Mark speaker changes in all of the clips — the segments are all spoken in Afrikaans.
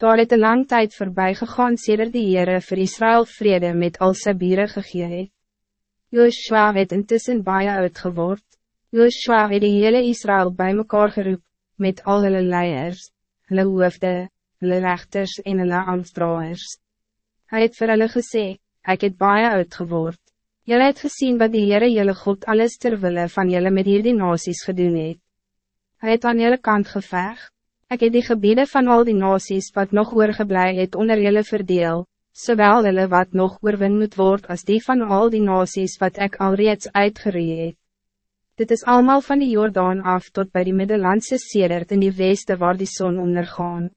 Speaker 1: Daar het een lang tijd voorbij gegaan sedert die Heere vir Israël vrede met al sy bieren gegee het. Joshua het intussen baie oud geword. Joshua het die hele Israël bij mekaar geroep, met al hulle leiers, hulle hoofde, hulle rechters en hulle ambtsdraers. Hij het vir hulle gesê, ek het baie oud geword. Julle het gezien wat die Heere julle God alles terwille van julle met hierdie nasies gedoen het. Hy het aan julle kant geveg. Ek het die gebieden van al die nasies wat nog oorgeblij het onder julle verdeel, zowel hulle wat nog oorwin moet word als die van al die nasies wat ik al reeds uitgeree het. Dit is allemaal van die Jordaan af tot bij die Middellandse sedert in die weste waar die zon ondergaan.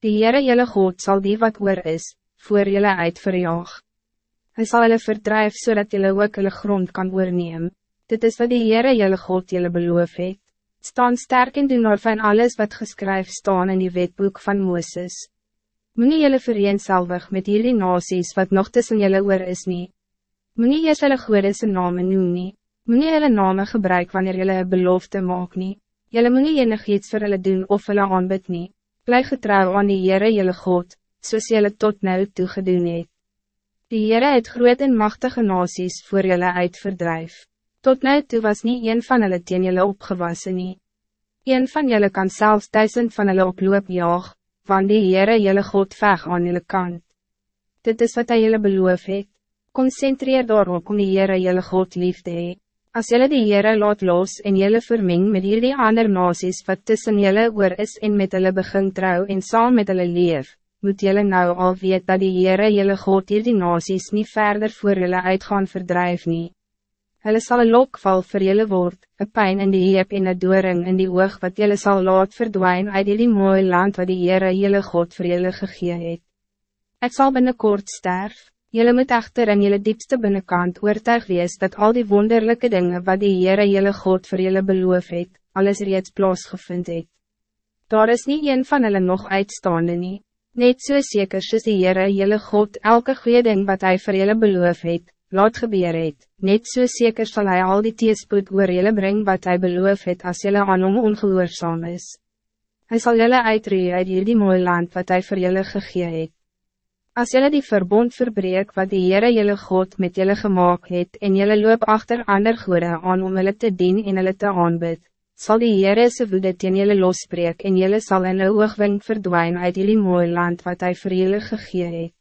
Speaker 1: Die Heere julle God zal die wat oor is, voor julle uit verjaag. Hy sal hulle verdrijf zodat julle ook hulle grond kan oorneem. Dit is wat die Heere julle God julle beloof het staan sterk in doen van alles wat geskryf staan in die wetboek van Mooses. Moenie jylle vereenselwig met hierdie nasies wat nog tussen jylle oor is nie. Moenie eers hulle goede sy name noem nie. Moenie hulle name gebruik wanneer jylle een belofte maak nie. Jylle moenie enig iets vir hulle doen of hulle aanbid nie. Bly getrouw aan die Heere jylle God, soos jylle tot nou toe gedoen het. Die Heere het groot en machtige nasies voor jylle uitverdrijf. Tot nu toe was niet een van hulle teen julle opgewassen nie. Een van julle kan zelfs duizend van hulle oploop jaag, want die Heere julle God veg aan julle kant. Dit is wat hy julle beloof het. Concentreer daarop om die Heere julle God lief te hee. As julle die Heere laat los en julle vermeng met hierdie ander nasies wat tussen julle oor is en met hulle begin trouw en saam met hulle leef, moet julle nou al weet dat die Heere julle God hierdie nasies niet verder voor julle uitgaan verdrijf nie. Hulle sal een lokval vir julle word, een pijn in die heep en een doring in die oog wat julle sal laat verdwijnen uit die mooie land wat die Heere julle God vir julle gegee het. Ek sal binnenkort sterf, julle moet echter in julle diepste binnenkant oortuig wees dat al die wonderlijke dingen wat die Heere julle God vir julle beloof het, alles reeds plaasgevind het. Daar is niet een van hulle nog uitstaande nie, net so zeker soos die Heere julle God elke goede ding wat hij vir julle beloof het, laat gebeur het, net so zeker zal hij al die teespoed oor jylle bring wat hij beloof het as jylle aan hom ongehoorzaam is. Hij zal jylle uitree uit hierdie mooie land wat hij voor jylle gegee het. As jylle die verbond verbreek wat die Heere jylle God met jylle gemaakt het en jylle loop achter ander goede aan om hulle te dien en hulle te aanbid, zal die Heere se woede teen jylle losbreek en jylle sal in een oogwing verdwijnen uit hierdie mooie land wat hij voor jylle gegee het.